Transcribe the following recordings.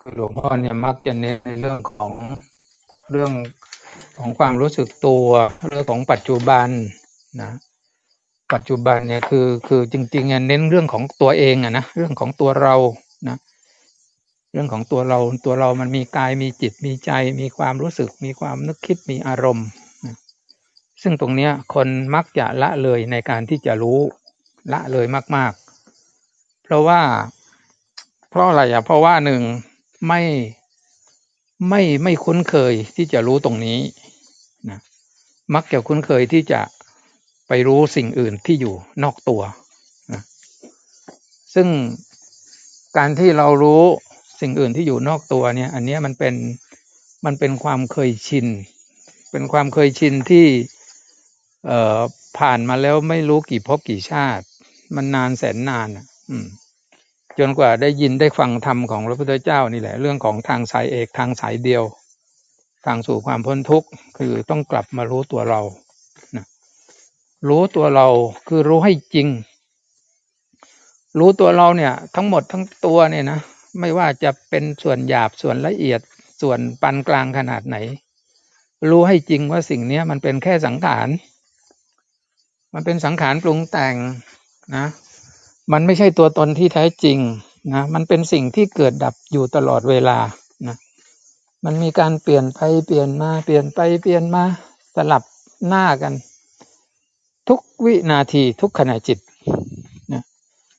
คือหลวงพ่อเนี่ยมักจะเน้นในเรื่องของเรื่องของความรู้สึกตัวเรื่องของปัจจุบันนะปัจจุบันเนี่ยคือคือจริงๆเน้นเรื่องของตัวเองอะนะเรื่องของตัวเรานะเรื่องของตัวเราตัวเรามันมีกายมีจิตมีใจ มีความรู้สึก มีความนึกคิดมีอารมณ์นะซึ่งตรงเนี้ยคนมักจะละเลยในการที่จะรู้ละเลยมาก ๆ เพราะว่า เพราะอะไรอะเพราะว่าหนึ่ง ไม่ไม่ไม่คุ้นเคยที่จะรู้ตรงนี้นะมักจะคุ้นเคยที่จะไปรู้สิ่งอื่นที่อยู่นอกตัวนะซึ่งการที่เรารู้สิ่งอื่นที่อยู่นอกตัวเนี่ย อันนี้มันเป็นมันเป็นความเคยชิน เป็นความเคยชินที่ผ่านมาแล้วไม่รู้กี่ภพกี่ชาติ มันนานแสนนานอะ อืม จนกว่าได้ยินได้ฟังธรรมของพระพุทธเจ้านี่แหละ เรื่องของทางสายเอกทางสายเดียว ทางสู่ความพ้นทุกข์คือต้องกลับมารู้ตัวเรานะรู้ตัวเราคือรู้ให้จริง รู้ตัวเราเนี่ย ทั้งหมดทั้งตัวเนี่ยนะไม่ว่าจะเป็นส่วนหยาบส่วนละเอียดส่วนปานกลางขนาดไหน รู้ให้จริงว่าสิ่งนี้มันเป็นแค่สังขาร มันเป็นสังขารปรุงแต่งนะ มันไม่ใช่ตัวตนที่แท้จริงนะมันเป็นสิ่งที่เกิดดับอยู่ตลอดเวลานะมันมีการเปลี่ยนไปเปลี่ยนมาเปลี่ยนไปเปลี่ยนมาสลับหน้ากัน ทุกวินาทีทุกขณะจิตนะ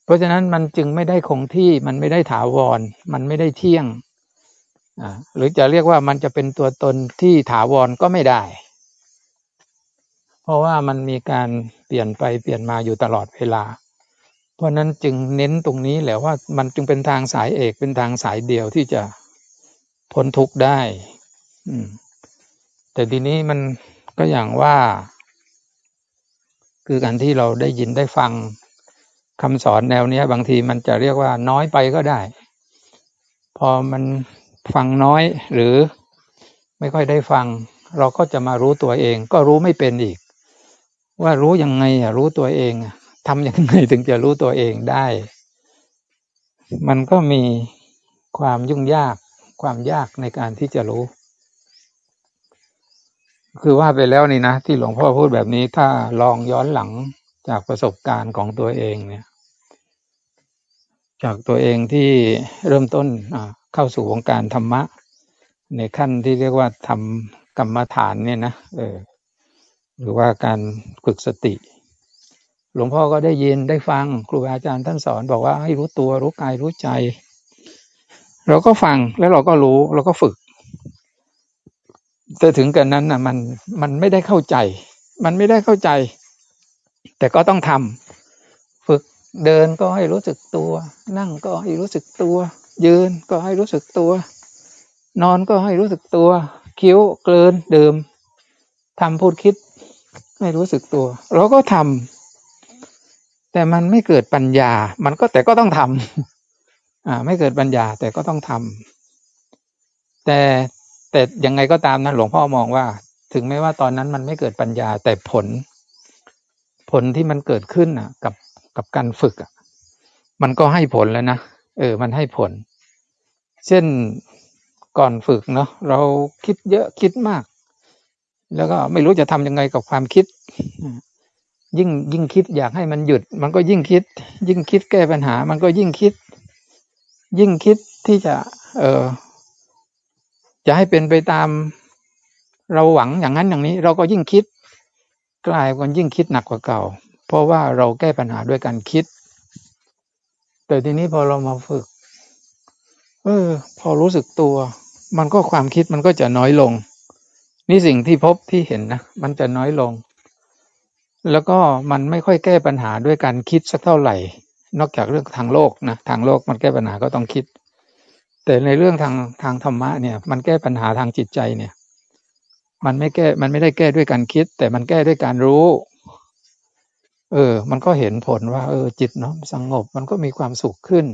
เพราะฉะนั้นมันจึงไม่ได้คงที่มันไม่ได้ถาวร มันไม่ได้เที่ยงอ่าหรือจะเรียกว่ามันจะเป็นตัวตนที่ถาวรก็ไม่ได้ เพราะว่ามันมีการเปลี่ยนไปเปลี่ยนมาอยู่ตลอดเวลา เพราะนั้นจึงเน้นตรงนี้แหละว่ามันจึงเป็นทางสายเอกเป็นทางสายเดียวที่จะพ้นทุกข์ได้แต่ทีนี้มันก็อย่างว่า คือการที่เราได้ยินได้ฟังคำสอนแนวนี้บางทีมันจะเรียกว่าน้อยไปก็ได้ พอมันฟังน้อยหรือไม่ค่อยได้ฟัง เราก็จะมารู้ตัวเอง ก็รู้ไม่เป็นอีก ว่ารู้ยังไงอะรู้ตัวเองอะ ทำยังไงถึงจะรู้ตัวเองได้ มันก็มีความยุ่งยากความยากในการที่จะรู้ คือว่าไปแล้วนี่นะ ที่หลวงพ่อพูดแบบนี้ถ้าลองย้อนหลังจากประสบการณ์ของตัวเองเนี่ย จากตัวเองที่เริ่มต้นเข้าสู่วงการธรรมะ ในขั้นที่เรียกว่าทำกรรมฐานเนี่ยนะเออหรือว่าการฝึกสติ หลวงพ่อก็ได้ยินได้ฟังครูบาอาจารย์ท่านสอนบอกว่าให้รู้ตัวรู้กายรู้ใจ เราก็ฟังแล้วเราก็รู้เราก็ฝึก แต่ถึงกันนั้นนะมันมันไม่ได้เข้าใจ มันไม่ได้เข้าใจ แต่ก็ต้องทำฝึกเดินก็ให้รู้สึกตัว นั่งก็ให้รู้สึกตัว ยืนก็ให้รู้สึกตัว นอนก็ให้รู้สึกตัว คิ้วเกินเดิมทำพูดคิดให้รู้สึกตัว เราก็ทำ แต่มันไม่เกิดปัญญา มันก็แต่ก็ต้องทำอ่า ไม่เกิดปัญญาแต่ก็ต้องทำแต่แต่ยังไงก็ตามนะหลวงพ่อมองว่า ถึงแม้ว่าตอนนั้นมันไม่เกิดปัญญา แต่ผล ผลที่มันเกิดขึ้นอะ กับกับการฝึกอะ มันก็ให้ผลแล้วนะเออ มันให้ผล เช่นก่อนฝึกเนาะเราคิดเยอะคิดมาก แล้วก็ไม่รู้จะทำยังไงกับความคิด ยิ่งยิ่งคิดอยากให้มันหยุด มันก็ยิ่งคิด ยิ่งคิดแก้ปัญหา มันก็ยิ่งคิด ยิ่งคิดที่จะ เออจะให้เป็นไปตาม เราหวังอย่างนั้นอย่างนี้ เราก็ยิ่งคิด กลายเป็นยิ่งคิดหนักกว่าเก่า เพราะว่าเราแก้ปัญหาด้วยการคิด แต่ทีนี้พอเรามาฝึก เออ พอรู้สึกตัว มันก็ความคิดมันก็จะน้อยลง นี่สิ่งที่พบที่เห็นนะมันจะน้อยลง แล้วก็มันไม่ค่อยแก้ปัญหาด้วยการคิดสักเท่าไหร่ นอกจากเรื่องทางโลกนะทางโลกมันแก้ปัญหาก็ต้องคิด แต่ในเรื่องทางทางธรรมะเนี่ย มันแก้ปัญหาทางจิตใจเนี่ย มันไม่แก้มันไม่ได้แก้ด้วยการคิด แต่มันแก้ด้วยการรู้ เออ มันก็เห็นผลว่า เออ จิตเนาะสงบ มันก็มีความสุขขึ้น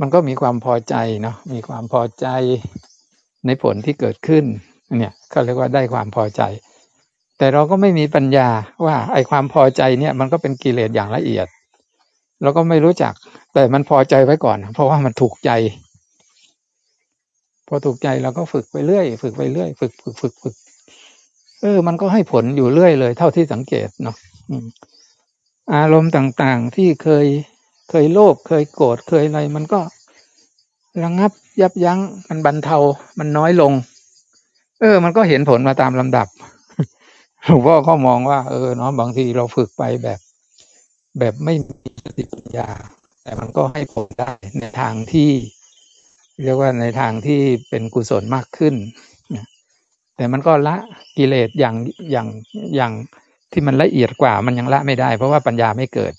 มันก็มีความพอใจเนาะมีความพอใจในผลที่เกิดขึ้นเนี่ยเขาเรียกว่าได้ความพอใจ แต่เราก็ไม่มีปัญญาว่าไอ้ความพอใจเนี่ยมันก็เป็นกิเลสอย่างละเอียด เราก็ไม่รู้จัก แต่มันพอใจไว้ก่อน เพราะว่ามันถูกใจ พอถูกใจเราก็ฝึกไปเรื่อยฝึกไปเรื่อยฝึกฝึกฝึกฝึกเออ มันก็ให้ผลอยู่เรื่อยเลย เท่าที่สังเกตเนาะอารมณ์ต่างๆที่เคยเคยโลภเคยโกรธเคยอะไร มันก็ระงับยับยั้งมันบรรเทา มันน้อยลง เออ มันก็เห็นผลมาตามลำดับ หลวงพ่อเขามองว่า เออเนาะบางทีเราฝึกไปแบบ แบบไม่มีสติปัญญา แต่มันก็ให้ผลได้ในทางที่ เรียกว่าในทางที่เป็นกุศลมากขึ้นแต่มันก็ละกิเลสอย่างอย่างอย่างที่มันละเอียดกว่า มันยังละไม่ได้ เพราะว่าปัญญาไม่เกิด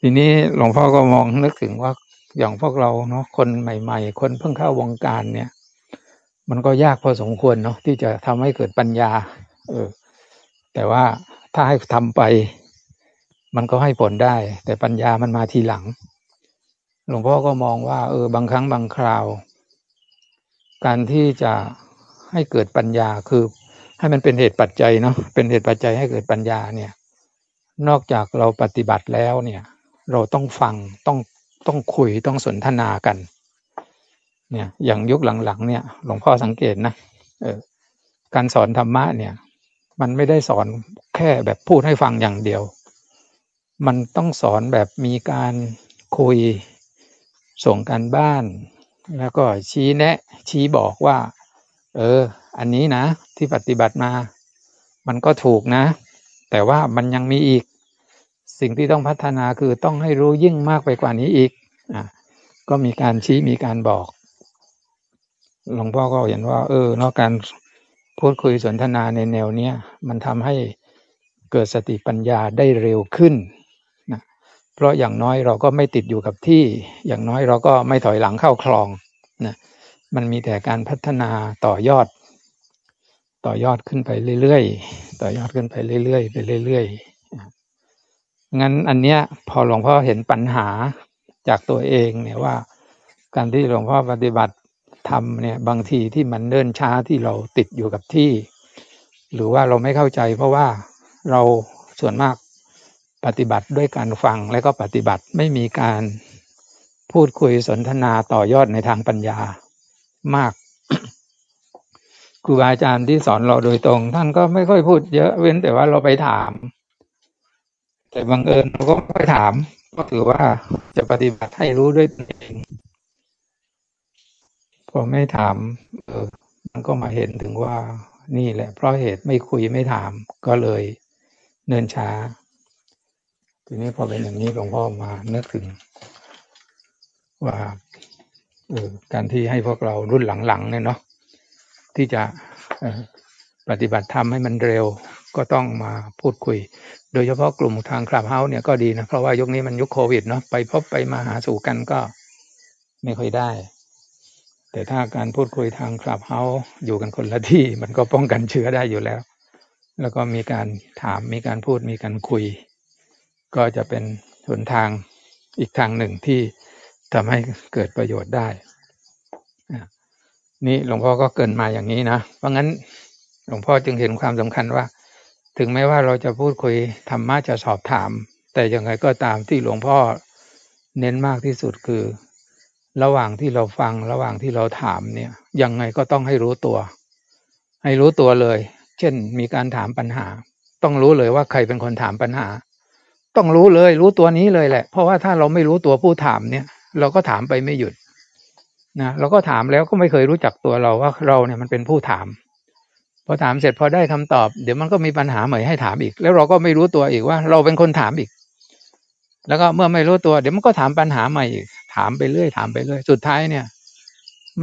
ทีนี้หลวงพ่อก็มองนึกถึงว่าอย่างพวกเราเนาะคนใหม่ ๆ คนเพิ่งเข้าวงการเนี่ย มันก็ยากพอสมควรเนาะที่จะทำให้เกิดปัญญา เออ แต่ว่าถ้าให้ทำไป มันก็ให้ผลได้ แต่ปัญญามันมาทีหลัง หลวงพ่อก็มองว่า เออ บางครั้งบางคราว การที่จะให้เกิดปัญญาคือ ให้มันเป็นเหตุปัจจัยเนาะเป็นเหตุปัจจัยให้เกิดปัญญาเนี่ย นอกจากเราปฏิบัติแล้วเนี่ย เราต้องฟังต้องต้องคุยต้องสนทนากัน เนี่ย อย่างยุคหลังๆเนี่ย หลวงพ่อสังเกตนะเออการสอนธรรมะเนี่ย มันไม่ได้สอนแค่แบบพูดให้ฟังอย่างเดียว มันต้องสอนแบบมีการคุยส่งการบ้าน แล้วก็ชี้แนะ ชี้บอกว่า เออ อันนี้นะ ที่ปฏิบัติมา มันก็ถูกนะ แต่ว่ามันยังมีอีก สิ่งที่ต้องพัฒนาคือต้องให้รู้ยิ่งมากไปกว่านี้อีกอะก็มีการชี้มีการบอก หลวงพ่อก็เห็นว่า เออนอกการพูดคุยสนทนาในแนวเนี้ยมันทำให้เกิดสติปัญญาได้เร็วขึ้นนะเพราะอย่างน้อยเราก็ไม่ติดอยู่กับที่ อย่างน้อยเราก็ไม่ถอยหลังเข้าคลองนะมันมีแต่การพัฒนาต่อยอด ต่อยอดขึ้นไปเรื่อยๆต่อยอดขึ้นไปเรื่อยๆไปเรื่อยๆงั้นอันเนี้ยพอหลวงพ่อเห็นปัญหาจากตัวเองเนี่ยว่า การที่หลวงพ่อปฏิบัติ ทำเนี่ยบางทีที่มันเดินช้าที่เราติดอยู่กับที่ หรือว่าเราไม่เข้าใจ เพราะว่าเราส่วนมากปฏิบัติด้วยการฟังและก็ปฏิบัติไม่มีการพูดคุยสนทนาต่อยอดในทางปัญญามากครูบาอาจารย์ที่สอนเราโดยตรง ท่านก็ไม่ค่อยพูดเยอะเว้นแต่ว่าเราไปถาม แต่บังเอิญเราก็ไม่ถาม ก็ถือว่าจะปฏิบัติให้รู้ด้วยตนเอง พอไม่ถาม เออ มันก็มาเห็นถึงว่า นี่แหละ เพราะเหตุไม่คุยไม่ถาม ก็เลยเนินช้า ทีนี้พอเป็นอย่างนี้หลวงพ่อมานึกถึง ว่าเออการที่ให้พวกเรารุ่นหลังๆเนี่ยเนาะที่จะปฏิบัติธรรมให้มันเร็วก็ต้องมาพูดคุย โดยเฉพาะกลุ่มทางคลับเฮาส์เนี่ยก็ดีนะ เพราะว่ายุคนี้มันยุคโควิดเนาะไปพบไปมาหาสู่กันก็ไม่ค่อยได้ แต่ถ้าการพูดคุยทางคลับเฮาอยู่กันคนละที่ มันก็ป้องกันเชื้อได้อยู่แล้ว แล้วก็มีการถามมีการพูดมีการคุย ก็จะเป็นหนทางอีกทางหนึ่งที่ทำให้เกิดประโยชน์ได้ นี่หลวงพ่อก็เกินมาอย่างนี้นะ เพราะงั้นหลวงพ่อจึงเห็นความสำคัญว่า ถึงแม้ว่าเราจะพูดคุยธรรมะจะสอบถาม แต่ยังไงก็ตามที่หลวงพ่อเน้นมากที่สุดคือ ระหว่างที่เราฟังระหว่างที่เราถามเนี่ย ยังไงก็ต้องให้รู้ตัว ให้รู้ตัวเลย เช่น มีการถามปัญหา ต้องรู้เลยว่าใครเป็นคนถามปัญหา ต้องรู้เลยรู้ตัวนี้เลยแหละ เพราะว่าถ้าเราไม่รู้ตัวผู้ถามเนี่ย เราก็ถามไปไม่หยุดนะเราก็ถามแล้วก็ไม่เคยรู้จักตัวเราว่าเราเนี่ยมันเป็นผู้ถาม พอถามเสร็จพอได้คำตอบ เดี๋ยวมันก็มีปัญหาใหม่ให้ถามอีก แล้วเราก็ไม่รู้ตัวอีกว่า เราเป็นคนถามอีก แล้วก็เมื่อไม่รู้ตัว เดี๋ยวมันก็ถามปัญหาใหม่อีก ถามไปเรื่อย ถามไปเรื่อยสุดท้ายเนี่ย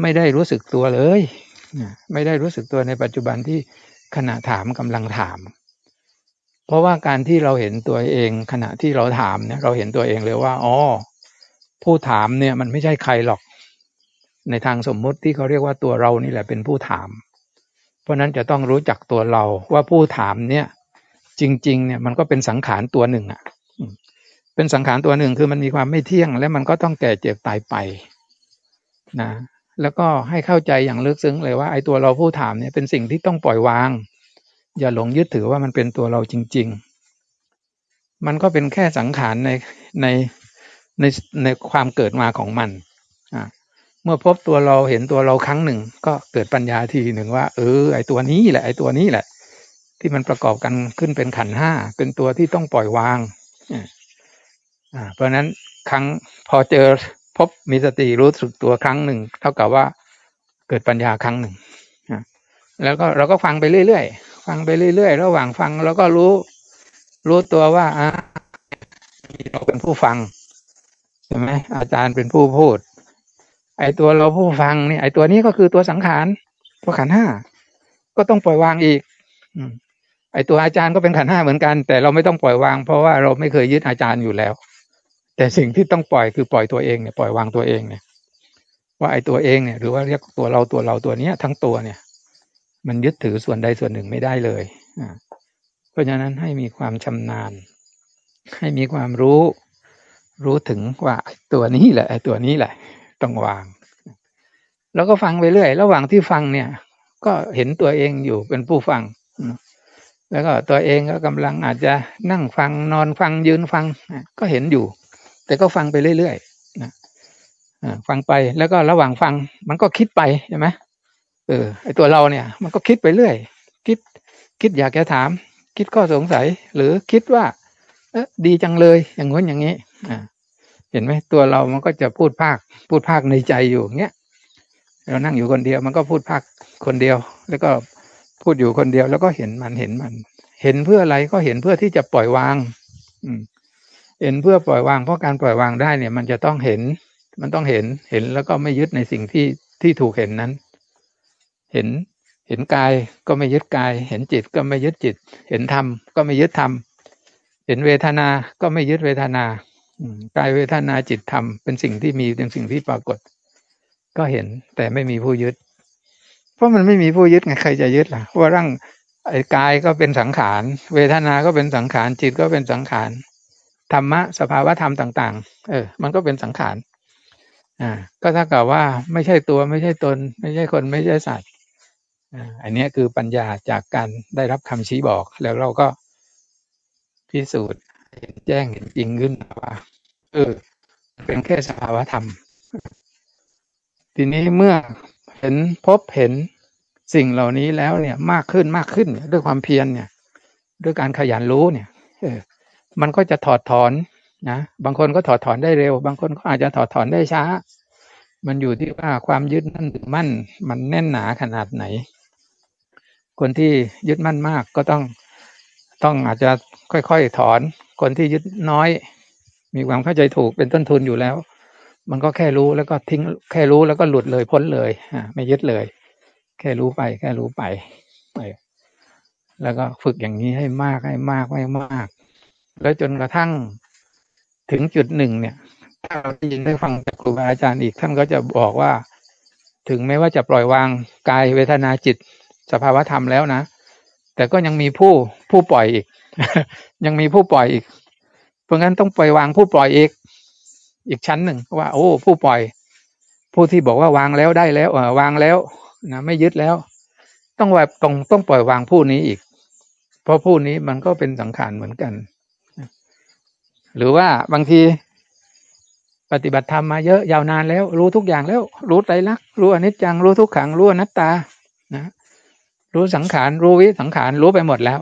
ไม่ได้รู้สึกตัวเลยไม่ได้รู้สึกตัวในปัจจุบันที่ขณะถามกำลังถาม เพราะว่าการที่เราเห็นตัวเอง ขณะที่เราถามเนี่ย เราเห็นตัวเองเลยว่าอ๋อผู้ถามเนี่ย มันไม่ใช่ใครหรอก ในทางสมมุติที่เขาเรียกว่าตัวเรานี่แหละเป็นผู้ถาม เพราะนั้นจะต้องรู้จักตัวเราว่าผู้ถามเนี่ย จริง ๆ เนี่ยมันก็เป็นสังขารตัวหนึ่งอะ เป็นสังขารตัวหนึ่งคือมันมีความไม่เที่ยง และมันก็ต้องแก่เจ็บตายไปนะแล้วก็ให้เข้าใจอย่างลึกซึ้งเลยว่าไอ้ตัวเราผู้ถามเนี่ยเป็นสิ่งที่ต้องปล่อยวาง อย่าหลงยึดถือว่ามันเป็นตัวเราจริง ๆ มันก็เป็นแค่สังขารในในในในความเกิดมาของมันอ่าเมื่อพบตัวเราเห็นตัวเราครั้งหนึ่ง ก็เกิดปัญญาทีหนึ่งว่า เออ ไอ้ตัวนี้แหละไอ้ตัวนี้แหละ ที่มันประกอบกันขึ้นเป็นขันห้าเป็นตัวที่ต้องปล่อยวางอ่า เพราะนั้นครั้งพอเจอพบมีสติรู้สึกตัวครั้งหนึ่ง เท่ากับว่าเกิดปัญญาครั้งหนึ่งแล้วก็เราก็ฟังไปเรื่อยๆฟังไปเรื่อยๆระหว่างฟังเราก็รู้ รู้ตัวว่าอ่าเราเป็นผู้ฟังใช่ไหมอาจารย์เป็นผู้พูด ไอตัวเราผู้ฟังเนี่ยไอตัวนี้ก็คือตัวสังขารตัวขันห้าก็ต้องปล่อยวางอีกไอตัวอาจารย์ก็เป็นขันห้าเหมือนกัน แต่เราไม่ต้องปล่อยวาง เพราะว่าเราไม่เคยยึดอาจารย์อยู่แล้ว แต่สิ่งที่ต้องปล่อยคือปล่อยตัวเองเนี่ยปล่อยวางตัวเองเนี่ย ว่าไอ้ตัวเองเนี่ยหรือว่าเรียกตัวเราตัวเราตัวเนี้ย ทั้งตัวเนี่ย มันยึดถือส่วนใดส่วนหนึ่งไม่ได้เลยเพราะฉะนั้นให้มีความชำนาญ ให้มีความรู้รู้ถึงว่าตัวนี้แหละไอ้ตัวนี้แหละต้องวาง แล้วก็ฟังไปเรื่อย ระหว่างที่ฟังเนี่ย ก็เห็นตัวเองอยู่เป็นผู้ฟังแล้วก็ตัวเองก็กำลังอาจจะนั่งฟังนอนฟังยืนฟัง ก็เห็นอยู่ แต่ก็ฟังไปเรื่อยๆนะฟังไปแล้วก็ระหว่างฟัง มันก็คิดไปใช่ไหมเออไอตัวเราเนี่ย มันก็คิดไปเรื่อย คิดคิดอยากจะถาม คิดข้อสงสัย หรือคิดว่า เออดีจังเลยอย่างงี้นอย่างนี้อ่าเห็นไหมตัวเรามันก็จะพูดภาค พูดภาคในใจอยู่เงี้ยเรานั่งอยู่คนเดียว มันก็พูดภาคคนเดียว แล้วก็พูดอยู่คนเดียวแล้วก็เห็นมันเห็นมัน เห็นเพื่ออะไรก็เห็นเพื่อที่จะปล่อยวาง อืม เห็นเพื่อปล่อยวางเพราะการปล่อยวางได้เนี่ย มันจะต้องเห็น มันต้องเห็นเห็นแล้วก็ไม่ยึดในสิ่งที่ที่ถูกเห็นนั้น เห็นเห็นกายก็ไม่ยึดกาย เห็นจิตก็ไม่ยึดจิต เห็นธรรมก็ไม่ยึดธรรมเห็นเวทนา ก็ไม่ยึดเวทนากายเวทนาจิตธรรมเป็นสิ่งที่มีเป็นสิ่งที่ปรากฏ ก็เห็นแต่ไม่มีผู้ยึด เพราะมันไม่มีผู้ยึดไงใครจะยึดล่ะว่าร่างไอ้กายก็เป็นสังขาร เวทนาก็เป็นสังขารจิตก็เป็นสังขาร ธรรมะสภาวะธรรมต่าง ๆ เออ มันก็เป็นสังขาร อ่า ก็ถ้ากับว่าไม่ใช่ตัวไม่ใช่ตน ไม่ใช่คนไม่ใช่สัตว์อ่าอันนี้คือปัญญาจากการได้รับคำชี้บอก แล้วเราก็พิสูจน์เห็นแจ้งเห็นจริงขึ้นว่า เออ เป็นแค่สภาวะธรรม ทีนี้เมื่อเห็นพบเห็นสิ่งเหล่านี้แล้วเนี่ยมากขึ้นมากขึ้นด้วยความเพียรเนี่ย ด้วยการขยันรู้เนี่ย เออ มันก็จะถอดถอนนะบางคนก็ถอดถอนได้เร็ว บางคนก็อาจจะถอดถอนได้ช้า มันอยู่ที่ว่าความยึดมั่นมั่น มันแน่นหนาขนาดไหน คนที่ยึดมั่นมากก็ต้องต้องอาจจะค่อยๆถอน คนที่ยึดน้อย มีความเข้าใจถูกเป็นต้นทุนอยู่แล้ว มันก็แค่รู้แล้วก็ทิ้งแค่รู้แล้วก็หลุดเลยพ้นเลยอ่าไม่ยึดเลย แค่รู้ไป แค่รู้ไปแล้วก็ฝึกอย่างนี้ให้มากให้มากให้มาก แล้วจนกระทั่งถึงจุดหนึ่งเนี่ย ถ้าเราได้ยินได้ฟังจากครูบาอาจารย์อีกท่านก็จะบอกว่า ถึงแม้ว่าจะปล่อยวางกายเวทนาจิต สภาวธรรมแล้วนะ แต่ก็ยังมีผู้ผู้ปล่อยอีก ยังมีผู้ปล่อยอีก เพราะงั้นต้องปล่อยวางผู้ปล่อยอีก อีกชั้นหนึ่งว่า โอ้ ผู้ปล่อย ผู้ที่บอกว่าวางแล้วได้แล้วเออวางแล้วนะไม่ยึดแล้ว ต้องว่าต้องต้องปล่อยวางผู้นี้อีก เพราะผู้นี้มันก็เป็นสังขารเหมือนกัน หรือว่าบางทีปฏิบัติธรรมมาเยอะยาวนานแล้ว รู้ทุกอย่างแล้ว รู้ไตรลักษณ์รู้อนิจจังรู้ทุกขังรู้อนัตตานะรู้สังขารรู้วิสังขารรู้ไปหมดแล้ว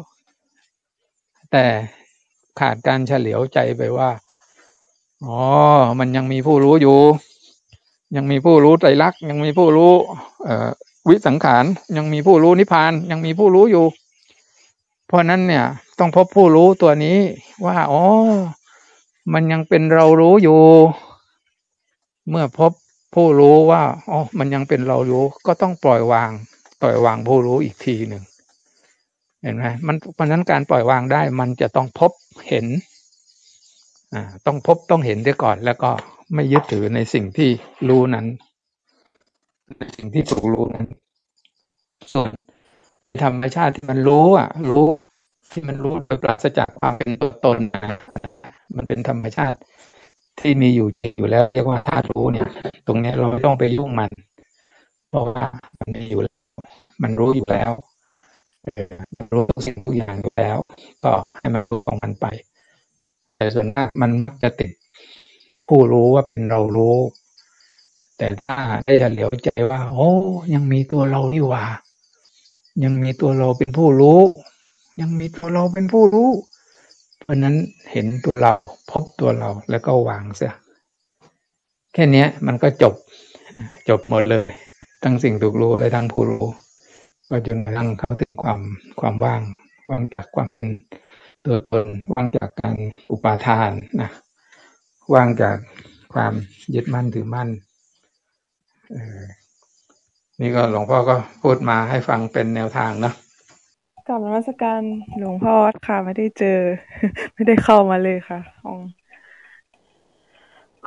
แต่ขาดการเฉลียวใจไปว่าอ๋อมันยังมีผู้รู้อยู่ ยังมีผู้รู้ไตรลักษณ์ยังมีผู้รู้ เอ่อวิสังขารยังมีผู้รู้นิพพานยังมีผู้รู้อยู่ เพราะนั้นเนี่ย ต้องพบผู้รู้ตัวนี้ว่าอ๋อ มันยังเป็นเรารู้อยู่ เมื่อพบผู้รู้ว่าอ๋อมันยังเป็นเรารู้ ก็ต้องปล่อยวาง ปล่อยวางผู้รู้อีกทีหนึ่งเห็นไหมมันเพราะนั้นการปล่อยวางได้ มันจะต้องพบเห็นอ่าต้องพบต้องเห็นด้วยก่อน แล้วก็ไม่ยึดถือในสิ่งที่รู้นั้นในสิ่งที่ถูกรู้นั้น ส่วนธรรมชาติที่มันรู้อะ รู้ที่มันรู้โดยปราศจากความเป็นตัวตนนะ มันเป็นธรรมชาติที่มีอยู่จริงอยู่แล้วเรียกว่าธาตุรู้เนี่ย ตรงนี้เราไม่ต้องไปยุ่งมัน เพราะว่ามันมีอยู่แล้ว มันรู้อยู่แล้วมันรู้ทุกสิ่งทุกอย่างอยู่แล้ว ก็ให้มันรู้ของมันไป แต่ส่วนมากมันจะติดผู้รู้ว่าเป็นเรารู้ แต่ถ้าได้เหลียวใจว่า โอ้ยังมีตัวเรานี่ว่า ยังมีตัวเราเป็นผู้รู้ ยังมีตัวเราเป็นผู้รู้ เพราะนั้นเห็นตัวเราพบตัวเราแล้วก็วางเสียแค่นี้มันก็จบจบหมดเลย ทั้งสิ่งถูกรู้และทั้งผู้รู้ ก็จนกระทั่งเข้าถึงความความว่างว่างจากความเป็นตัวตนว่างจากการอุปาทานนะว่างจากความยึดมั่นถือมั่นนี่ก็หลวงพ่อก็พูดมาให้ฟังเป็นแนวทางเนาะ กลับนมัสการหลวงพ่อค่ะ ไม่ได้เจอ ไม่ได้เข้ามาเลยค่ะอง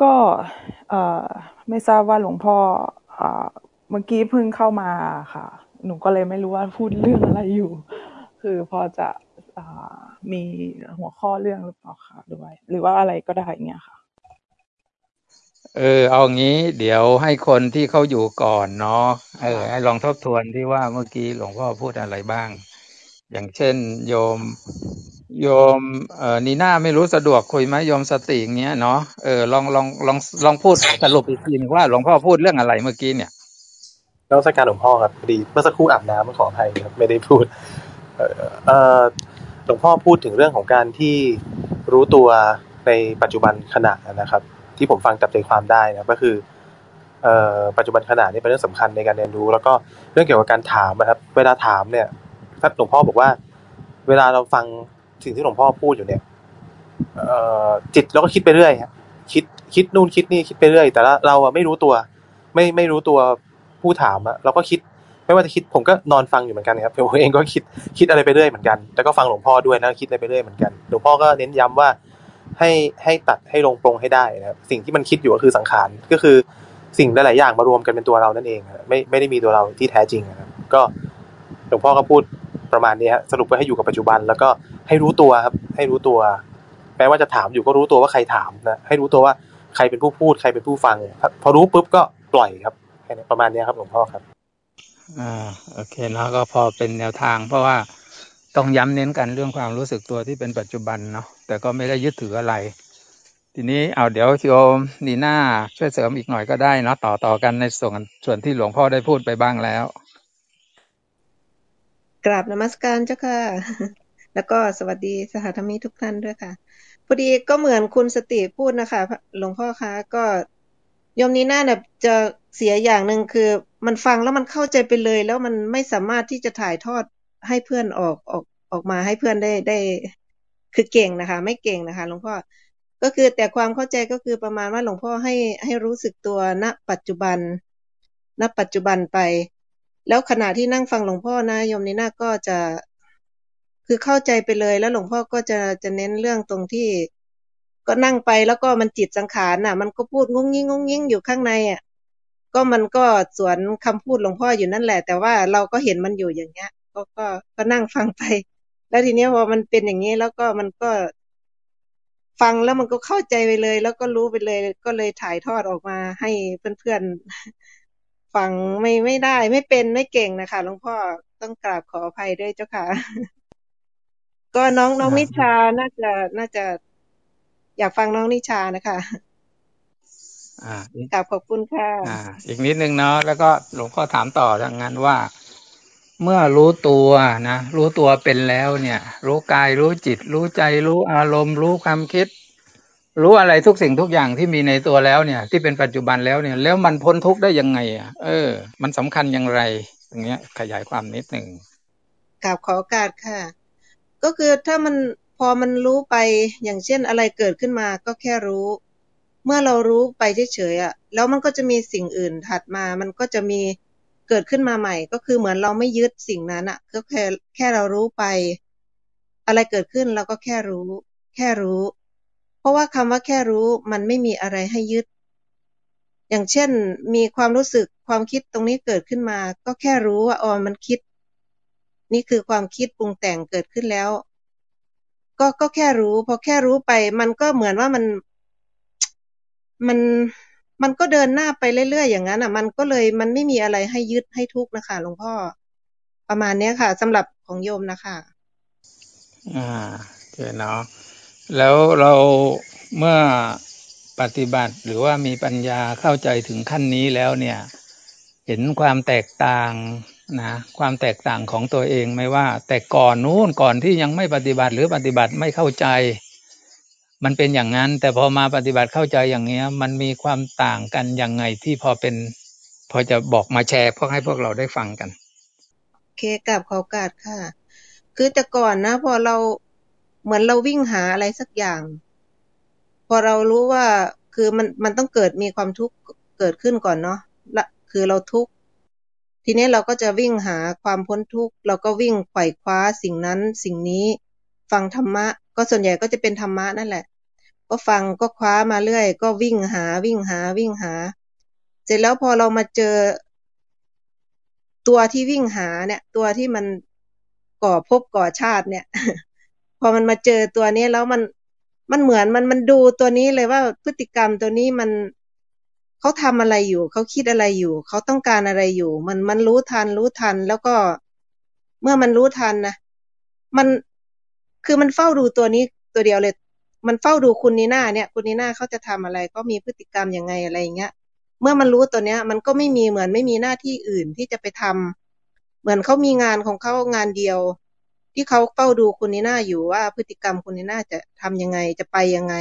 ก็เอ่อไม่ทราบว่าหลวงพ่อเอ่อเมื่อกี้เพิ่งเข้ามาค่ะ หนูก็เลยไม่รู้ว่าพูดเรื่องอะไรอยู่ คือพอจะมีหัวข้อเรื่องหรือเปล่าคะด้วยหรือว่าอะไรก็ได้เงี้ยค่ะ เออ เอางี้ เดี๋ยวให้คนที่เขาอยู่ก่อนเนาะเออให้ลองทบทวนที่ว่าเมื่อกี้หลวงพ่อพูดอะไรบ้าง อย่างเช่น โยมโยมเอ่อนีน่าไม่รู้สะดวกคุยไหมโยมสติอย่างเงี้ยเนาะเออลองลองลองลองพูดสรุปอีกทีนึงว่าหลวงพ่อพูดเรื่องอะไรเมื่อกี้เนี่ยแล้วสักการหลวงพ่อครับพอดีเมื่อสักครู่อาบน้ำขออภัยครับไม่ได้พูดเอ่อหลวงพ่อพูดถึงเรื่องของการที่รู้ตัวในปัจจุบันขณะนะครับ ที่ผมฟังจับใจความได้นะก็คือเอ่อปัจจุบันขณะนี่เป็นเรื่องสำคัญในการเรียนรู้ แล้วก็เรื่องเกี่ยวกับการถามนะครับ เวลาถามเนี่ย ถ้าหลวงพ่อบอกว่า เวลาเราฟังสิ่งที่หลวงพ่อพูดอยู่เนี่ยจิตเราก็คิดไปเรื่อยครับคิดคิดนู่นคิดนี่คิดไปเรื่อย แต่ละเราไม่รู้ตัว ไม่ไม่รู้ตัวผู้ถามอะเราก็คิดไม่ว่าจะคิดผมก็นอนฟังอยู่เหมือนกันครับผมเองก็คิดคิดอะไรไปเรื่อยเหมือนกันแล้วก็ฟังหลวงพ่อด้วยแล้วคิดอะไรไปเรื่อยเหมือนกันหลวงพ่อก็เน้นย้ำว่าให้ให้ตัดให้ลงปรงให้ได้นะครับสิ่งที่มันคิดอยู่ก็คือสังขารก็คือสิ่งหลาย ๆ อย่างมารวมกันเป็นตัวเรานั่นเอง ไม่ไม่ได้มีตัวเราที่แท้จริงนะครับก็หลวงพ่อก็พูด ประมาณนี้ฮะสรุปว่าให้อยู่กับปัจจุบัน แล้วก็ให้รู้ตัวครับ ให้รู้ตัวแม้ว่าจะถามอยู่ก็รู้ตัวว่าใครถามนะให้รู้ตัวว่าใครเป็นผู้พูดใครเป็นผู้ฟังพอรู้ปุ๊บก็ปล่อยครับประมาณนี้ครับหลวงพ่อครับอ่าโอเคเนาะก็พอเป็นแนวทาง เพราะว่าต้องย้ำเน้นกันเรื่องความรู้สึกตัวที่เป็นปัจจุบันเนาะแต่ก็ไม่ได้ยึดถืออะไร ทีนี้เอาเดี๋ยวโยมนีน่าช่วยเสริมอีกหน่อยก็ได้เนาะต่อต่อกันในส่วนส่วนที่หลวงพ่อได้พูดไปบ้างแล้ว กราบนมัสการเจ้าค่ะ แล้วก็สวัสดีสหธรรมิทุกท่านด้วยค่ะ พอดีก็เหมือนคุณสติพูดนะคะ หลวงพ่อคะก็ยมนี้น่าเนี่ยจะเสียอย่างหนึ่งคือ มันฟังแล้วมันเข้าใจไปเลย แล้วมันไม่สามารถที่จะถ่ายทอดให้เพื่อนออกออกออกมาให้เพื่อนได้ได้ คือเก่งนะคะ ไม่เก่งนะคะ หลวงพ่อก็คือแต่ความเข้าใจก็คือประมาณว่าหลวงพ่อให้ให้รู้สึกตัวณปัจจุบัน ณปัจจุบันไป แล้วขณะที่นั่งฟังหลวงพ่อนะโยมนีน่าก็จะคือเข้าใจไปเลยแล้วหลวงพ่อก็จะจะเน้นเรื่องตรงที่ ก็นั่งไปแล้วก็มันจิตสังขารน่ะ มันก็พูดงุ้งงิ้งงุ้งงิ้งอยู่ข้างในอะก็มันก็สวนคำพูดหลวงพ่ออยู่นั่นแหละ แต่ว่าเราก็เห็นมันอยู่อย่างเงี้ย ก็ก็ก็นั่งฟังไป แล้วทีเนี้ยพอมันเป็นอย่างนี้แล้วก็มันก็ ฟังแล้วมันก็เข้าใจไปเลย แล้วก็รู้ไปเลย ก็เลยถ่ายทอดออกมาให้เพื่อน ฟังไม่ไม่ได้ไม่เป็นไม่เก่งนะคะหลวงพ่อต้องกราบขออภัยด้วยเจ้าค่ะ ก็น้องน้องนิชาน่าจะน่าจะ อยากฟังน้องนิชานะคะอ่ากลับขอบคุณค่ะอ่า อีกนิดนึงเนาะแล้วก็หลวงพ่อถามต่อทางงานว่า เมื่อรู้ตัวนะรู้ตัวเป็นแล้วเนี่ย รู้กายรู้จิต รู้ใจรู้อารมณ์ รู้ความคิด รู้อะไรทุกสิ่งทุกอย่างที่มีในตัวแล้วเนี่ย ที่เป็นปัจจุบันแล้วเนี่ย แล้วมันพ้นทุกข์ได้ยังไงอะ เออ มันสำคัญอย่างไรอย่างเงี้ย ขยายความนิดหนึ่งกลับขอโอกาสค่ะ ก็คือถ้ามันพอมันรู้ไปอย่างเช่นอะไรเกิดขึ้นมาก็แค่รู้ เมื่อเรารู้ไปเฉยๆอะ แล้วมันก็จะมีสิ่งอื่นถัดมา มันก็จะมีเกิดขึ้นมาใหม่ ก็คือเหมือนเราไม่ยึดสิ่งนั้นอะ ก็แค่แค่เรารู้ไป อะไรเกิดขึ้นเราก็แค่รู้ แค่รู้ เพราะว่าคำว่าแค่รู้มันไม่มีอะไรให้ยึด อย่างเช่น มีความรู้สึกความคิดตรงนี้เกิดขึ้นมา ก็แค่รู้ว่าอ๋อมันคิด นี่คือความคิดปรุงแต่งเกิดขึ้นแล้ว ก็ก็แค่รู้ พอแค่รู้ไป มันก็เหมือนว่ามัน มันมันก็เดินหน้าไปเรื่อยๆอย่างนั้นอะ มันก็เลยมันไม่มีอะไรให้ยึดให้ทุกข์นะคะหลวงพ่อ ประมาณเนี้ยค่ะสำหรับของโยมนะคะ อ่าเจเนาะ แล้วเราเมื่อปฏิบัติหรือว่ามีปัญญาเข้าใจถึงขั้นนี้แล้วเนี่ย เห็นความแตกต่างนะความแตกต่างของตัวเองไม่ว่า แต่ก่อนนู้นก่อนที่ยังไม่ปฏิบัติหรือปฏิบัติไม่เข้าใจ มันเป็นอย่างนั้น แต่พอมาปฏิบัติเข้าใจอย่างเนี้ย มันมีความต่างกันยังไงที่พอเป็น พอจะบอกมาแชร์เพื่อให้พวกเราได้ฟังกันโอเคกับขอกาดค่ะ คือแต่ก่อนนะ พอเรา เหมือนเราวิ่งหาอะไรสักอย่าง พอเรารู้ว่าคือมันมันต้องเกิดมีความทุกข์เกิดขึ้นก่อนเนาะละคือเราทุกข์ทีนี้เราก็จะวิ่งหาความพ้นทุกข์เราก็วิ่งไขว่คว้าสิ่งนั้นสิ่งนี้ ฟังธรรมะ ก็ส่วนใหญ่ก็จะเป็นธรรมะนั่นแหละ ก็ฟังก็คว้ามาเรื่อย ก็วิ่งหาวิ่งหาวิ่งหา เสร็จแล้วพอเรามาเจอ ตัวที่วิ่งหาเนี่ย ตัวที่มันก่อภพก่อชาติเนี่ย พอมันมาเจอตัวนี้แล้วมันมันเหมือนมันมันดูตัวนี้เลยว่าพฤติกรรมตัวนี้มันเขาทำอะไรอยู่ เขาคิดอะไรอยู่ เขาต้องการอะไรอยู่ มันมันรู้ทันรู้ทันแล้วก็เมื่อมันรู้ทันนะมันคือมันเฝ้าดูตัวนี้ตัวเดียวเลย มันเฝ้าดูคุณนีน่าเนี่ย คุณนีน่าเขาจะทำอะไรก็มีพฤติกรรมยังไงอะไรอย่างเงี้ย เมื่อมันรู้ตัวเนี้ย มันก็ไม่มีเหมือนไม่มีหน้าที่อื่นที่จะไปทำเหมือนเขามีงานของเขางานเดียว ที่เขาเฝ้าดูคุณนีน่าอยู่ว่าพฤติกรรมคุณนีน่าจะทำยังไงจะไปยังไง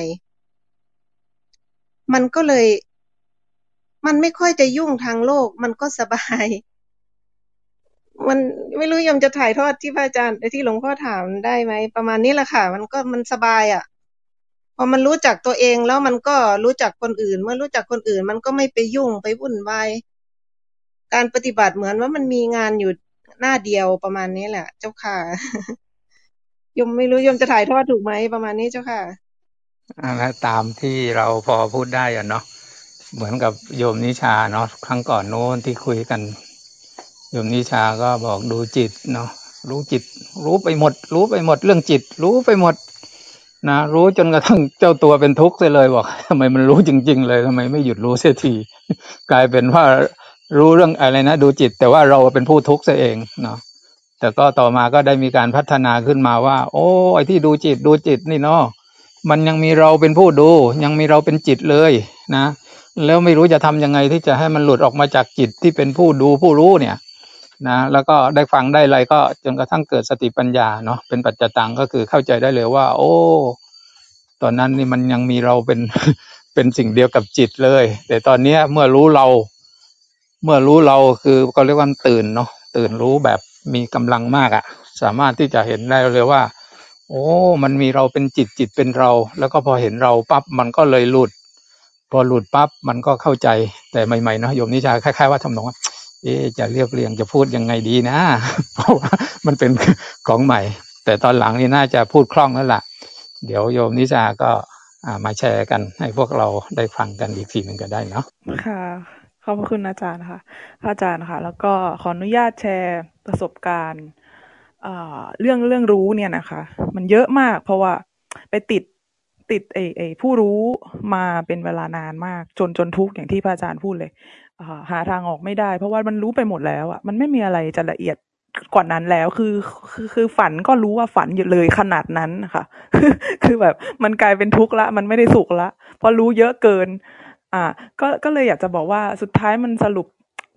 มันก็เลย มันไม่ค่อยจะยุ่งทางโลก มันก็สบาย มันไม่รู้ยมจะถ่ายทอดที่พระอาจารย์ที่หลวงพ่อถามได้ไหม ประมาณนี้แหละค่ะ มันก็มันสบายอะ่ะพอมันรู้จักตัวเองแล้วมันก็รู้จักคนอื่น เมื่อรู้จักคนอื่น มันก็ไม่ไปยุ่งไปวุ่นวายการปฏิบัติเหมือนว่ามันมีงานอยู่ หน้าเดียวประมาณนี้แหละ เจ้าค่ะยมไม่รู้ยมจะถ่ายทอดถูกไหมประมาณนี้เจ้าค่ะอ่าแล้วตามที่เราพอพูดได้อะเนาะเหมือนกับโยมนิชาเนาะครั้งก่อนโน้นที่คุยกัน โยมนิชาก็บอกดูจิตเนาะรู้จิต รู้ไปหมด รู้ไปหมดเรื่องจิต รู้ไปหมดนะรู้จนกระทั่งเจ้าตัวเป็นทุกข์เลยบอกทำไมมันรู้จริง ๆ เลยทำไมไม่หยุดรู้เสียที กลายเป็นว่า รู้เรื่องอะไรนะดูจิต แต่ว่าเราเป็นผู้ทุกข์ซะเองเนาะแต่ก็ต่อมาก็ได้มีการพัฒนาขึ้นมาว่า โอ้ไอ้ที่ดูจิตดูจิตนี่เนาะมันยังมีเราเป็นผู้ดู ยังมีเราเป็นจิตเลยนะ แล้วไม่รู้จะทำยังไงที่จะให้มันหลุดออกมาจากจิตที่เป็นผู้ดูผู้รู้เนี่ยนะแล้วก็ได้ฟังได้อะไรก็จนกระทั่งเกิดสติปัญญาเนาะเป็นปัจจตังก็คือเข้าใจได้เลยว่า โอ้ ตอนนั้นนี่มันยังมีเราเป็นเป็นสิ่งเดียวกับจิตเลย แต่ตอนเนี้ยเมื่อรู้เรา เมื่อรู้เราคือก็เรียกว่าตื่นเนาะตื่นรู้แบบมีกำลังมากอะสามารถที่จะเห็นได้เลยว่า โอ้ มันมีเราเป็นจิตจิตเป็นเรา แล้วก็พอเห็นเราปั๊บมันก็เลยหลุด พอหลุดปั๊บมันก็เข้าใจแต่ใหม่ๆเนาะโยมนิชาคล้ายๆว่าทำนองว่าเอ๊จะเรียบเรียงจะพูดยังไงดีนะ เพราะว่ามันเป็นของใหม่ แต่ตอนหลังนี่น่าจะพูดคล่องแล้วล่ะ เดี๋ยวโยมนิชาก็มาแชร์กันให้พวกเราได้ฟังกันอีกทีหนึ่งก็ได้เนาะค่ะ ขอบคุณอาจารย์ค่ะอาจารย์ค่ะ แล้วก็ขออนุญาตแชร์ประสบการณ์เรื่องเรื่องรู้เนี่ยนะคะ มันเยอะมาก เพราะว่าไปติดติดไอ้ไอ้ผู้รู้มาเป็นเวลานานมาก จนจนทุกอย่างที่พระอาจารย์พูดเลยหาทางออกไม่ได้ เพราะว่ามันรู้ไปหมดแล้วอะมันไม่มีอะไรจะละเอียดกว่านั้นแล้วคือคือคือฝันก็รู้ว่าฝันอยู่เลยขนาดนั้นนะคะคือแบบมันกลายเป็นทุกข์ละ มันไม่ได้สุขละเพราะรู้เยอะเกิน อ่าก็ก็เลยอยากจะบอกว่าสุดท้ายมันสรุป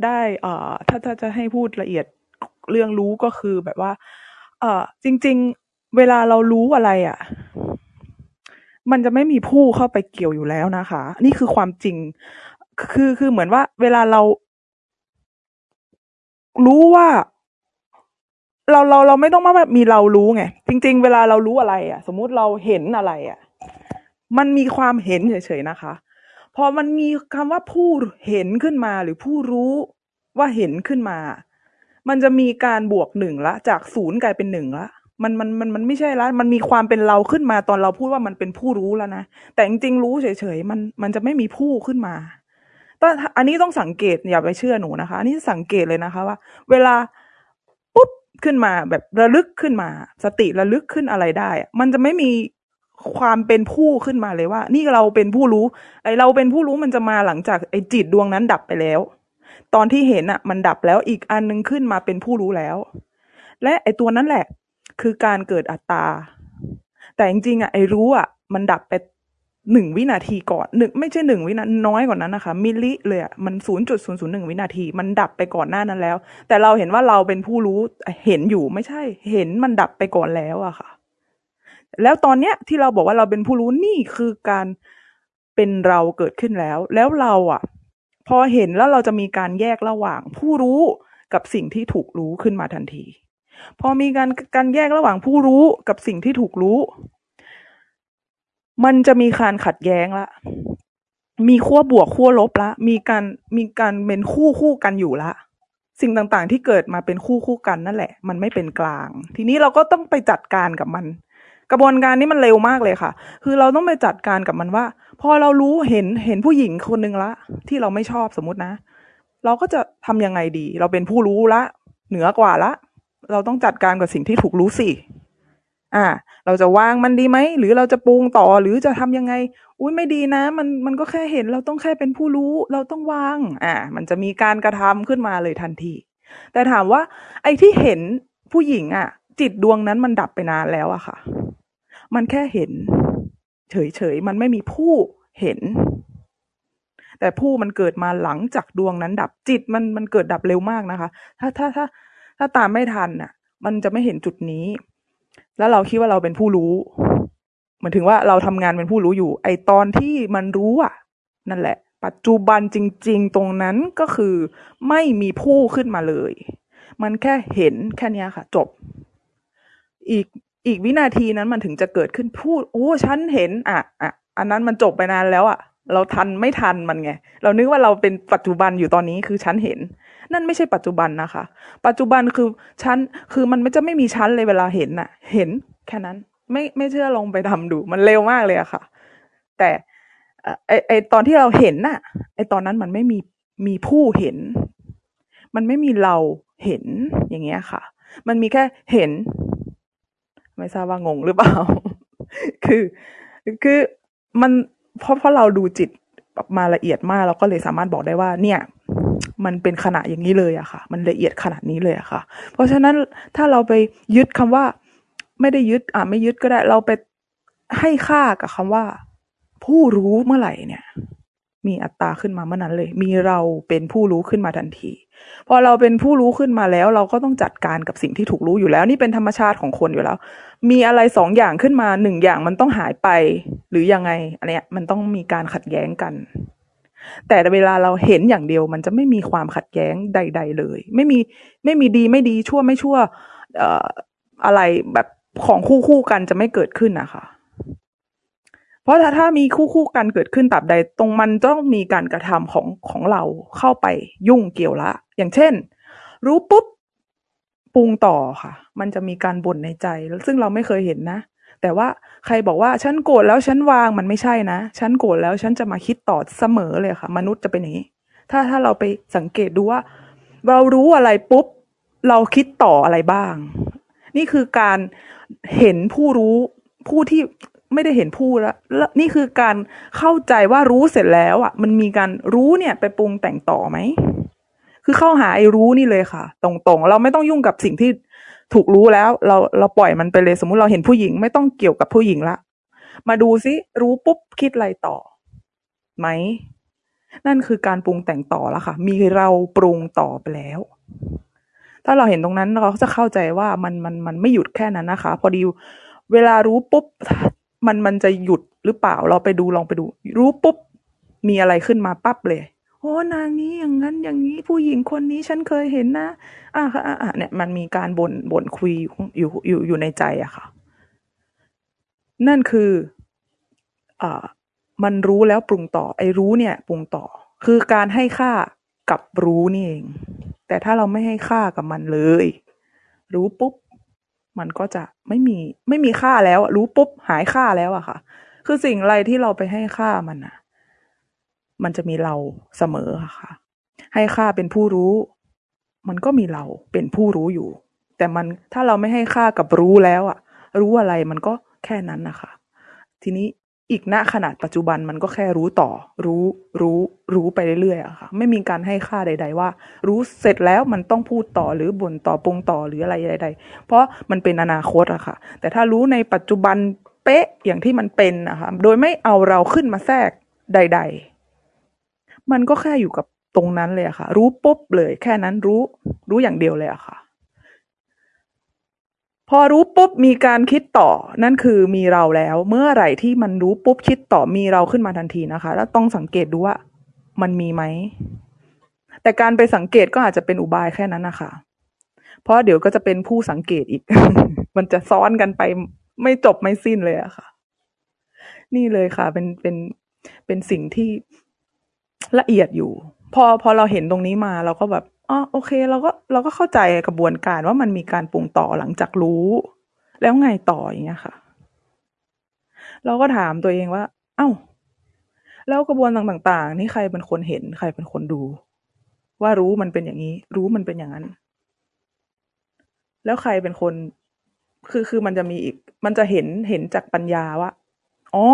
ได้อ่าถ้าถ้าจะให้พูดละเอียดเรื่องรู้ก็คือแบบว่าเออจริง ๆ เวลาเรารู้อะไรอะ่ะ มันจะไม่มีผู้เข้าไปเกี่ยวอยู่แล้วนะคะ นี่คือความจริง คือคือเหมือนว่า เวลาเรา รู้ว่า เราเราเราไม่ต้องมาแบบมีเรารู้ไงจริง ๆ เวลาเรารู้อะไรอะ่ะ สมมุติเราเห็นอะไรอะ่ะ มันมีความเห็นเฉยๆนะคะ อมันมีคำว่าผู้เห็นขึ้นมาหรือผู้รู้ว่าเห็นขึ้นมา มันจะมีการบวกหนึ่งละ จากศูนย์กลายเป็นหนึ่งละมันมันมันมันไม่ใช่ละ มันมีความเป็นเราขึ้นมาตอนเราพูดว่ามันเป็นผู้รู้แล้วนะ แต่จริงๆรู้เฉยๆมันมันจะไม่มีผู้ขึ้นมาตอนอันนี้ต้องสังเกตอย่าไปเชื่อหนูนะคะ อันนี้สังเกตเลยนะคะว่า เวลาปุ๊บขึ้นมาแบบระลึกขึ้นมา สติระลึกขึ้นอะไรได้ มันจะไม่มี ความเป็นผู้ขึ้นมาเลยว่า นี่เราเป็นผู้รู้ ไอเราเป็นผู้รู้มันจะมาหลังจากไอจิตดวงนั้นดับไปแล้ว ตอนที่เห็นอะ มันดับแล้วอีกอันนึงขึ้นมาเป็นผู้รู้แล้ว และไอตัวนั้นแหละ คือการเกิดอัตตา แต่จริงๆอะไอรู้อะ มันดับไปหนึ่งวินาทีก่อนหนึ่งไม่ใช่หนึ่งวินาน้อยกว่านั้นนะคะ มิลลิเลยอะมันศูนย์จุดศูนย์ศูนย์หนึ่งวินาที มันดับไปก่อนหน้านั้นแล้ว แต่เราเห็นว่าเราเป็นผู้รู้เห็นอยู่ไม่ใช่ เห็นมันดับไปก่อนแล้วอะค่ะ แล้วตอนเนี้ยที่เราบอกว่าเราเป็นผู้รู้นี่คือการเป็นเราเกิดขึ้นแล้ว แล้วเราอะพอเห็นแล้วเราจะมีการแยกระหว่างผู้รู้กับสิ่งที่ถูกรู้ขึ้นมาทันที พอมีการการแยกระหว่างผู้รู้กับสิ่งที่ถูกรู้ มันจะมีการขัดแย้งละ มีขั้วบวกขั้วลบละ มีการมีการเป็นคู่คู่กันอยู่ละ สิ่งต่างๆที่เกิดมาเป็นคู่คู่กันนั่นแหละ มันไม่เป็นกลาง ทีนี้เราก็ต้องไปจัดการกับมัน กระบวนการนี้มันเร็วมากเลยค่ะ คือเราต้องไปจัดการกับมันว่า พอเรารู้เห็นเห็นผู้หญิงคนหนึ่งละ ที่เราไม่ชอบสมมตินะ เราก็จะทำยังไงดี เราเป็นผู้รู้ละ เหนือกว่าละ เราต้องจัดการกับสิ่งที่ถูกรู้สิอ่า เราจะวางมันดีไหมหรือเราจะปรุงต่อหรือจะทำยังไง อุ้ยไม่ดีนะ มันมันก็แค่เห็นเราต้องแค่เป็นผู้รู้ เราต้องวาง อ่า มันจะมีการกระทำขึ้นมาเลยทันที แต่ถามว่า ไอ้ที่เห็นผู้หญิงอะ จิตดวงนั้นมันดับไปนานแล้วอะค่ะ มันแค่เห็น เฉยๆ มันไม่มีผู้เห็น แต่ผู้มันเกิดมาหลังจากดวงนั้นดับจิตมันมันเกิดดับเร็วมากนะคะ ถ้าถ้าถ้าถ้าตามไม่ทันน่ะ มันจะไม่เห็นจุดนี้ แล้วเราคิดว่าเราเป็นผู้รู้เหมือนถึงว่าเราทำงานเป็นผู้รู้อยู่ ไอตอนที่มันรู้อะ นั่นแหละ ปัจจุบันจริง ๆ ตรงนั้นก็คือไม่มีผู้ขึ้นมาเลย มันแค่เห็นแค่นี้ค่ะ จบ อีก อีกวินาทีนั้นมันถึงจะเกิดขึ้นพูด โอ้ฉันเห็น อะอะอันนั้นมันจบไปนานแล้วอะ เราทันไม่ทันมันไง เรานึกว่าเราเป็นปัจจุบันอยู่ตอนนี้คือฉันเห็น นั่นไม่ใช่ปัจจุบันนะคะ ปัจจุบันคือฉันคือมันไม่จะไม่มีชั้นเลยเวลาเห็นน่ะ เห็นแค่นั้น ไม่ไม่เชื่อลองไปทำดู มันเร็วมากเลยอะค่ะ แต่ไอไอตอนที่เราเห็นน่ะ ไอตอนนั้นมันไม่มีมีผู้เห็น มันไม่มีเราเห็นอย่างเงี้ยค่ะ มันมีแค่เห็น ไม่ทราบว่างงหรือเปล่า คือ คือมันเพราะเพราะเราดูจิตมาละเอียดมากเราก็เลยสามารถบอกได้ว่า เนี่ย มันเป็นขนาดอย่างนี้เลยอะค่ะ มันละเอียดขนาดนี้เลยอะค่ะ เพราะฉะนั้นถ้าเราไปยึดคำว่า ไม่ได้ยึด อะไม่ยึดก็ได้ เราไปให้ค่ากับคำว่า ผู้รู้เมื่อไหร่เนี่ย มีอัตตาขึ้นมาเมื่อนั้นเลย มีเราเป็นผู้รู้ขึ้นมาทันที พอเราเป็นผู้รู้ขึ้นมาแล้ว เราก็ต้องจัดการกับสิ่งที่ถูกรู้อยู่แล้ว นี่เป็นธรรมชาติของคนอยู่แล้ว มีอะไรสองอย่างขึ้นมาหนึ่งอย่างมันต้องหายไป หรือยังไงอันเนี้ยมันต้องมีการขัดแย้งกัน แต่เวลาเราเห็นอย่างเดียว มันจะไม่มีความขัดแย้งใด ๆ เลย ไม่มีไม่มีดีไม่ดีชั่วไม่ชั่ว เอ่ออะไรแบบของคู่คู่กันจะไม่เกิดขึ้นนะคะ ราะถ้าถ้ามีคู่คู่กันเกิดขึ้นตราบใดตรงมันต้องมีการกระทำของของเราเข้าไปยุ่งเกี่ยวละ อย่างเช่น รู้ปุ๊บปรุงต่อค่ะ มันจะมีการบ่นในใจ ซึ่งเราไม่เคยเห็นนะ แต่ว่าใครบอกว่าฉันโกรธแล้วฉันวางมันไม่ใช่นะ ฉันโกรธแล้วฉันจะมาคิดต่อเสมอเลยค่ะ มนุษย์จะเป็นอย่างนี้ ถ้าถ้าเราไปสังเกตดูว่า เรารู้อะไรปุ๊บ เราคิดต่ออะไรบ้าง นี่คือการเห็นผู้รู้ผู้ที่ ไม่ได้เห็นผู้แล้วนี่คือการเข้าใจว่ารู้เสร็จแล้วอะ มันมีการรู้เนี่ย ไปปรุงแต่งต่อไหมคือเข้าหาไอ้รู้นี่เลยค่ะ ตรงๆ เราไม่ต้องยุ่งกับสิ่งที่ถูกรู้แล้ว เราเราปล่อยมันไปเลยสมมุติเราเห็นผู้หญิง ไม่ต้องเกี่ยวกับผู้หญิงละ มาดูซิรู้ปุ๊บคิดอะไรต่อไหม นั่นคือการปรุงแต่งต่อแล้วค่ะ มีเราปรุงต่อไปแล้ว ถ้าเราเห็นตรงนั้นเราจะเข้าใจว่ามันมันมันไม่หยุดแค่นั้นนะคะ พอดีเวลารู้ปุ๊บ มันมันจะหยุดหรือเปล่าเราไปดูลองไปดู รู้ปุ๊บ มีอะไรขึ้นมาปั๊บเลยโอ้นางนี้อย่างนั้นอย่างนี้ผู้หญิงคนนี้ฉันเคยเห็นนะ อ่าค่ะอ่าเนี่ยมันมีการบ่นบ่นคุยอยู่อยู่อยู่ในใจอะค่ะ นั่นคืออ่ามันรู้แล้วปรุงต่อ ไอ้รู้เนี่ย ปรุงต่อ คือการให้ค่ากับรู้นี่เอง แต่ถ้าเราไม่ให้ค่ากับมันเลย รู้ปุ๊บ มันก็จะไม่มีไม่มีค่าแล้วอะรู้ปุ๊บหายค่าแล้วอะค่ะ คือสิ่งอะไรที่เราไปให้ค่ามันอะมันจะมีเราเสมอค่ะ ให้ค่าเป็นผู้รู้ มันก็มีเราเป็นผู้รู้อยู่ แต่มันถ้าเราไม่ให้ค่ากับรู้แล้วอะรู้อะไรมันก็แค่นั้นนะคะ ทีนี้ อีกณขนาดปัจจุบันมันก็แค่รู้ต่อ รู้รู้รู้ไปเรื่อยๆอะค่ะ ไม่มีการให้ค่าใด ๆ ว่า รู้เสร็จแล้วมันต้องพูดต่อหรือบ่นต่อปรุงต่อหรืออะไรใด ๆ เพราะมันเป็นอนาคตอะค่ะ แต่ถ้ารู้ในปัจจุบันเป๊ะอย่างที่มันเป็นนะคะโดยไม่เอาเราขึ้นมาแทรกใด ๆ มันก็แค่อยู่กับตรงนั้นเลยอะค่ะ รู้ปุ๊บเลยแค่นั้นรู้รู้อย่างเดียวเลยอะค่ะ พอรู้ปุ๊บมีการคิดต่อ นั่นคือมีเราแล้ว เมื่อไหร่ที่มันรู้ปุ๊บคิดต่อมีเราขึ้นมาทันทีนะคะ แล้วต้องสังเกตดูว่ามันมีไหม แต่การไปสังเกตก็อาจจะเป็นอุบายแค่นั้นนะคะ เพราะเดี๋ยวก็จะเป็นผู้สังเกตอีก มันจะซ้อนกันไปไม่จบไม่สิ้นเลยอะค่ะ นี่เลยค่ะ เป็นเป็นเป็นสิ่งที่ละเอียดอยู่ พอพอเราเห็นตรงนี้มาเราก็แบบอ๋อโอเค เราก็เราก็เข้าใจกระบวนการว่ามันมีการปรุงต่อหลังจากรู้ แล้วไงต่ออย่างเงี้ยค่ะ เราก็ถามตัวเองว่า เอ้า แล้วกระบวนการต่าง ๆ นี่ใครเป็นคนเห็นใครเป็นคนดู ว่ารู้มันเป็นอย่างนี้ รู้มันเป็นอย่างนั้น แล้วใครเป็นคนคือคือมันจะมีอีก มันจะเห็นเห็นจากปัญญาว่าอ๋อ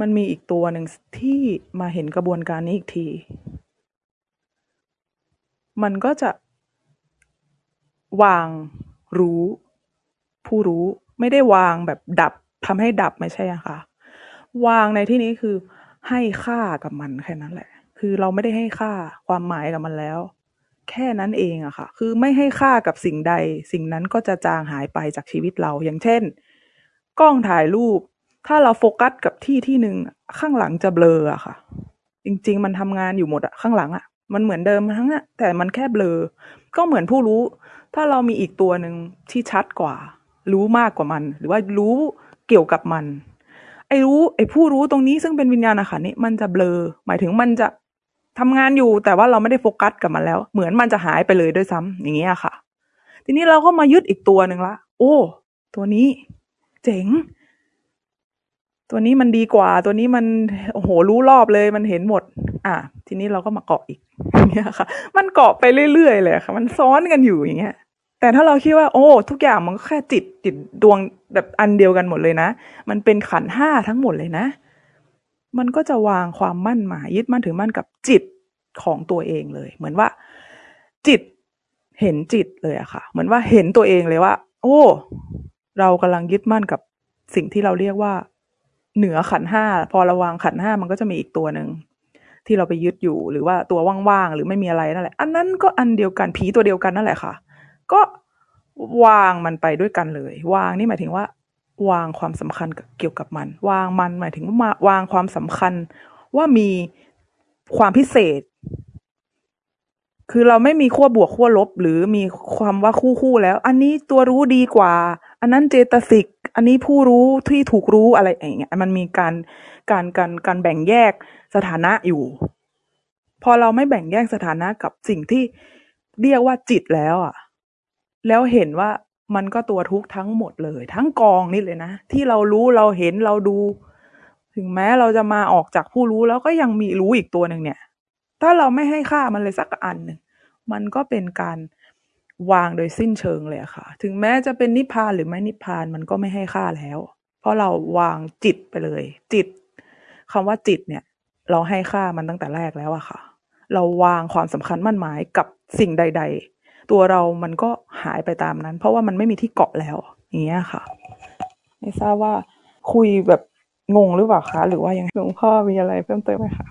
มันมีอีกตัวหนึ่งที่มาเห็นกระบวนการนี้อีกที มันก็จะ วาง รู้ ผู้รู้ไม่ได้วางแบบดับทำให้ดับไม่ใช่อะค่ะ วางในที่นี้คือให้ค่ากับมันแค่นั้นแหละ คือเราไม่ได้ให้ค่าความหมายกับมันแล้ว แค่นั้นเองอะค่ะ คือไม่ให้ค่ากับสิ่งใด สิ่งนั้นก็จะจางหายไปจากชีวิตเรา อย่างเช่น กล้องถ่ายรูป ถ้าเราโฟกัสกับที่ที่หนึ่งข้างหลังจะเบลออะค่ะ จริง ๆ มันทำงานอยู่หมดอะข้างหลังอะ มันเหมือนเดิมทั้งนั้นแต่มันแค่เบลอ ก็เหมือนผู้รู้ ถ้าเรามีอีกตัวหนึ่งที่ชัดกว่า รู้มากกว่ามัน หรือว่ารู้เกี่ยวกับมัน ไอ้รู้ไอ้ผู้รู้ตรงนี้ซึ่งเป็นวิญญาณขันธ์นี่มันจะเบลอ หมายถึงมันจะทำงานอยู่แต่ว่าเราไม่ได้โฟกัสกับมันแล้ว เหมือนมันจะหายไปเลยด้วยซ้ำอย่างเงี้ยค่ะ ทีนี้เราก็มายึดอีกตัวหนึ่งละ โอ้ ตัวนี้ เจ๋ง ตัวนี้มันดีกว่า ตัวนี้มันโอ้โหรู้รอบเลยมันเห็นหมด อะทีนี้เราก็มาเกาะอีกเงี้ยค่ะ มันเกาะไปเรื่อยๆเลยค่ะ มันซ้อนกันอยู่อย่างเงี้ยแต่ถ้าเราคิดว่า โอ้ ทุกอย่างมันก็แค่จิตจิตดวงแบบอันเดียวกันหมดเลยนะ มันเป็นขันห้าทั้งหมดเลยนะ มันก็จะวางความมั่นหมายยึดมั่นถือมั่นกับจิตของตัวเองเลย เหมือนว่า จิตเห็นจิตเลยอะค่ะ เหมือนว่าเห็นตัวเองเลยว่า โอ้ เรากำลังยึดมั่นกับสิ่งที่เราเรียกว่า เหนือขันห้าพอระวางขันห้ามันก็จะมีอีกตัวหนึ่งที่เราไปยึดอยู่หรือว่าตัวว่างๆหรือไม่มีอะไรนั่นแหละ อันนั้นก็อันเดียวกันผีตัวเดียวกันนั่นแหละค่ะ ก็วางมันไปด้วยกันเลย วางนี่หมายถึงว่า วางความสำคัญเกี่ยวกับมัน วางมันหมายถึงว่าวางความสำคัญว่ามีความพิเศษ คือเราไม่มีขั้วบวกขั้วลบ หรือมีความว่าคู่คู่แล้ว อันนี้ตัวรู้ดีกว่า อันนั้นเจตสิก อันนี้ผู้รู้ที่ถูกรู้อะไรอย่างเงี้ย มันมีการการการการแบ่งแยกสถานะอยู่ พอเราไม่แบ่งแยกสถานะกับสิ่งที่เรียกว่าจิตแล้วอะ แล้วเห็นว่ามันก็ตัวทุกข์ทั้งหมดเลย ทั้งกองนี่เลยนะ ที่เรารู้เราเห็นเราดู ถึงแม้เราจะมาออกจากผู้รู้แล้วก็ยังมีรู้อีกตัวหนึ่งเนี่ย ถ้าเราไม่ให้ค่ามันเลยสักอันหนึ่งมันก็เป็นการ วางโดยสิ้นเชิงเลยค่ะ ถึงแม้จะเป็นนิพพานหรือไม่นิพพานมันก็ไม่ให้ค่าแล้ว เพราะเราวางจิตไปเลย จิตคำว่าจิตเนี่ย เราให้ค่ามันตั้งแต่แรกแล้วอะค่ะ เราวางความสำคัญมั่นหมายกับสิ่งใด ๆ ตัวเรามันก็หายไปตามนั้น เพราะว่ามันไม่มีที่เกาะแล้ว อย่างเงี้ยค่ะ ไม่ทราบว่าคุยแบบงงหรือเปล่าคะ หรือว่ายังหลวงพ่อมีอะไรเพิ่มเติมไหมคะ